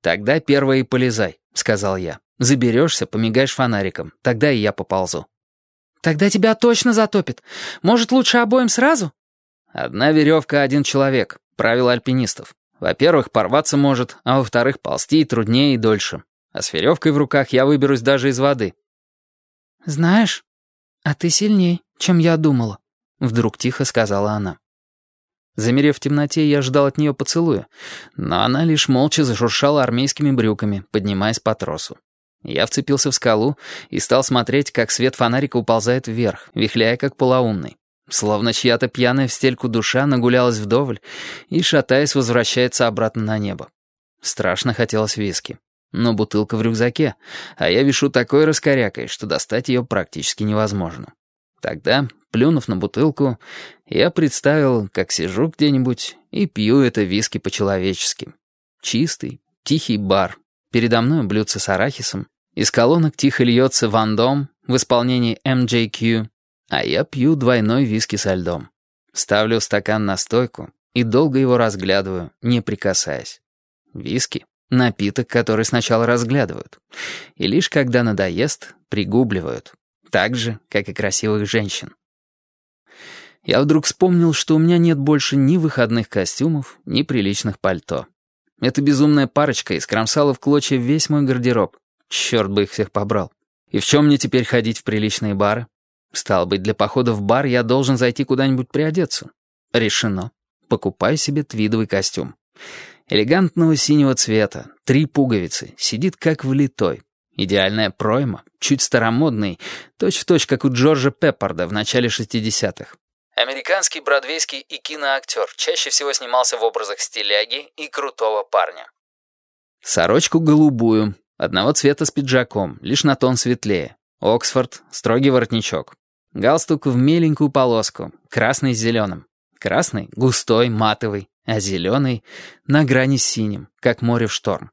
«Тогда первое и полезай», — сказал я. «Заберешься, помигаешь фонариком. Тогда и я поползу». «Тогда тебя точно затопит. Может, лучше обоим сразу?» «Одна веревка, один человек. Правило альпинистов. Во-первых, порваться может, а во-вторых, ползти труднее и дольше. А с веревкой в руках я выберусь даже из воды». «Знаешь, а ты сильней, чем я думала», — вдруг тихо сказала она. Замерев в темноте, я ждал от нее поцелуя, но она лишь молча зашуршала армейскими брюками, поднимаясь по тросу. Я вцепился в скалу и стал смотреть, как свет фонарика уползает вверх, вихляя как полоумный. Словно чья-то пьяная в стельку душа нагулялась вдоволь и, шатаясь, возвращается обратно на небо. Страшно хотелось виски. Но бутылка в рюкзаке, а я вишу такой раскорякой, что достать ее практически невозможно. Тогда, плюнув на бутылку, я представил, как сижу где-нибудь и пью это виски по-человечески. Чистый, тихий бар. Передо мной блюдце с арахисом. Из колонок тихо льется вандом в исполнении MJQ, а я пью двойной виски со льдом. Ставлю стакан на стойку и долго его разглядываю, не прикасаясь. Виски — напиток, который сначала разглядывают. И лишь когда надоест, пригубливают. Так же, как и красивых женщин. Я вдруг вспомнил, что у меня нет больше ни выходных костюмов, ни приличных пальто. Эта безумная парочка искромсала в клочья весь мой гардероб. Черт бы их всех побрал. И в чем мне теперь ходить в приличные бары? Стало быть, для похода в бар я должен зайти куда-нибудь приодеться. Решено. Покупаю себе твидовый костюм. Элегантного синего цвета, три пуговицы, сидит как влитой. Идеальная пройма, чуть старомодный, точь-в-точь, точь, как у Джорджа Пеппарда в начале 60-х. Американский бродвейский и киноактер чаще всего снимался в образах стиляги и крутого парня. Сорочку голубую, одного цвета с пиджаком, лишь на тон светлее. Оксфорд, строгий воротничок. Галстук в меленькую полоску, красный с зеленым. Красный — густой, матовый, а зеленый — на грани с синим, как море в шторм.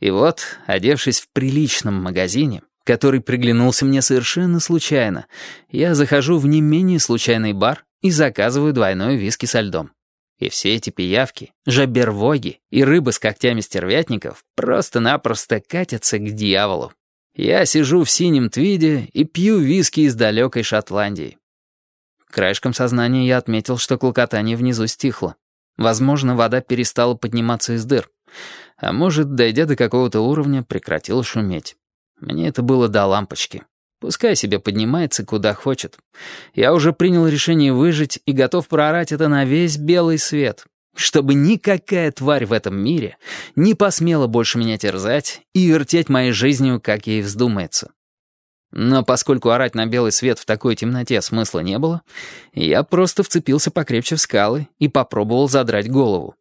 И вот, одевшись в приличном магазине, который приглянулся мне совершенно случайно, я захожу в не менее случайный бар и заказываю двойной виски со льдом. И все эти пиявки, жабервоги и рыбы с когтями стервятников просто-напросто катятся к дьяволу. Я сижу в синем твиде и пью виски из далекой Шотландии. Краешком сознания я отметил, что клокотание внизу стихло. Возможно, вода перестала подниматься из дыр. А может, дойдя до какого-то уровня, прекратила шуметь. Мне это было до лампочки. Пускай себе поднимается куда хочет. Я уже принял решение выжить и готов проорать это на весь белый свет, чтобы никакая тварь в этом мире не посмела больше меня терзать и вертеть моей жизнью, как ей вздумается. Но поскольку орать на белый свет в такой темноте смысла не было, я просто вцепился покрепче в скалы и попробовал задрать голову.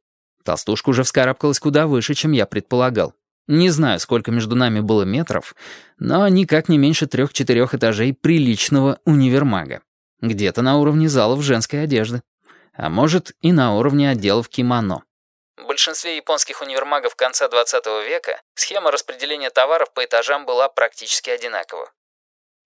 Толстушка уже вскарабкалась куда выше, чем я предполагал. Не знаю, сколько между нами было метров, но никак не меньше трех-четырех этажей приличного универмага. Где-то на уровне залов женской одежды. А может, и на уровне отделов кимоно. В большинстве японских универмагов конца 20 века схема распределения товаров по этажам была практически одинакова.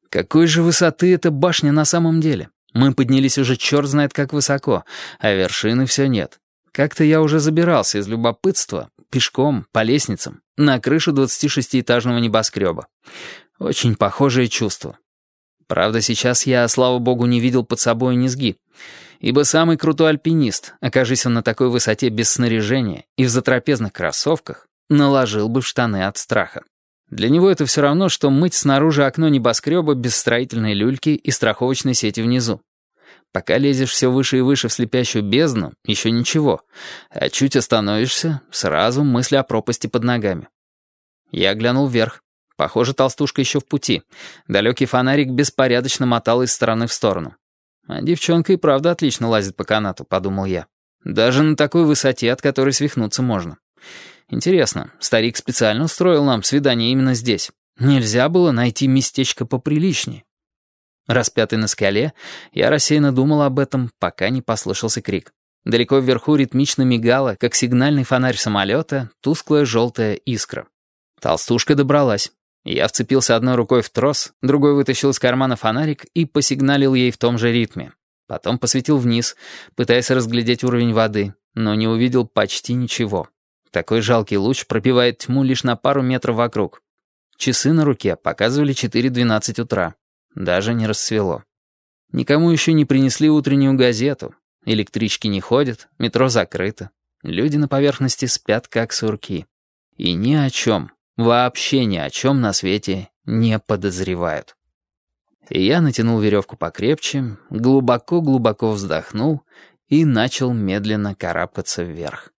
Какой же высоты эта башня на самом деле? Мы поднялись уже черт знает как высоко, а вершины все нет. Как-то я уже забирался из любопытства, пешком, по лестницам, на крышу 26-этажного небоскреба. Очень похожее чувство. Правда, сейчас я, слава богу, не видел под собой низги, ибо самый крутой альпинист, окажись он на такой высоте без снаряжения и в затрапезных кроссовках, наложил бы в штаны от страха. Для него это все равно, что мыть снаружи окно небоскреба без строительной люльки и страховочной сети внизу. Пока лезешь все выше и выше в слепящую бездну, еще ничего. А чуть остановишься, сразу мысли о пропасти под ногами. Я глянул вверх. Похоже, толстушка еще в пути. Далекий фонарик беспорядочно мотал из стороны в сторону. А девчонка и правда отлично лазит по канату, подумал я. Даже на такой высоте, от которой свихнуться можно. Интересно, старик специально устроил нам свидание именно здесь. Нельзя было найти местечко поприличнее. Распятый на скале, я рассеянно думал об этом, пока не послышался крик. Далеко вверху ритмично мигала, как сигнальный фонарь самолета, тусклая желтая искра. Толстушка добралась. Я вцепился одной рукой в трос, другой вытащил из кармана фонарик и посигналил ей в том же ритме. Потом посветил вниз, пытаясь разглядеть уровень воды, но не увидел почти ничего. Такой жалкий луч пробивает тьму лишь на пару метров вокруг. Часы на руке показывали 4.12 утра. Даже не рассвело. Никому еще не принесли утреннюю газету. Электрички не ходят, метро закрыто. Люди на поверхности спят, как сурки. И ни о чем, вообще ни о чем на свете не подозревают. И я натянул веревку покрепче, глубоко-глубоко вздохнул и начал медленно карабкаться вверх.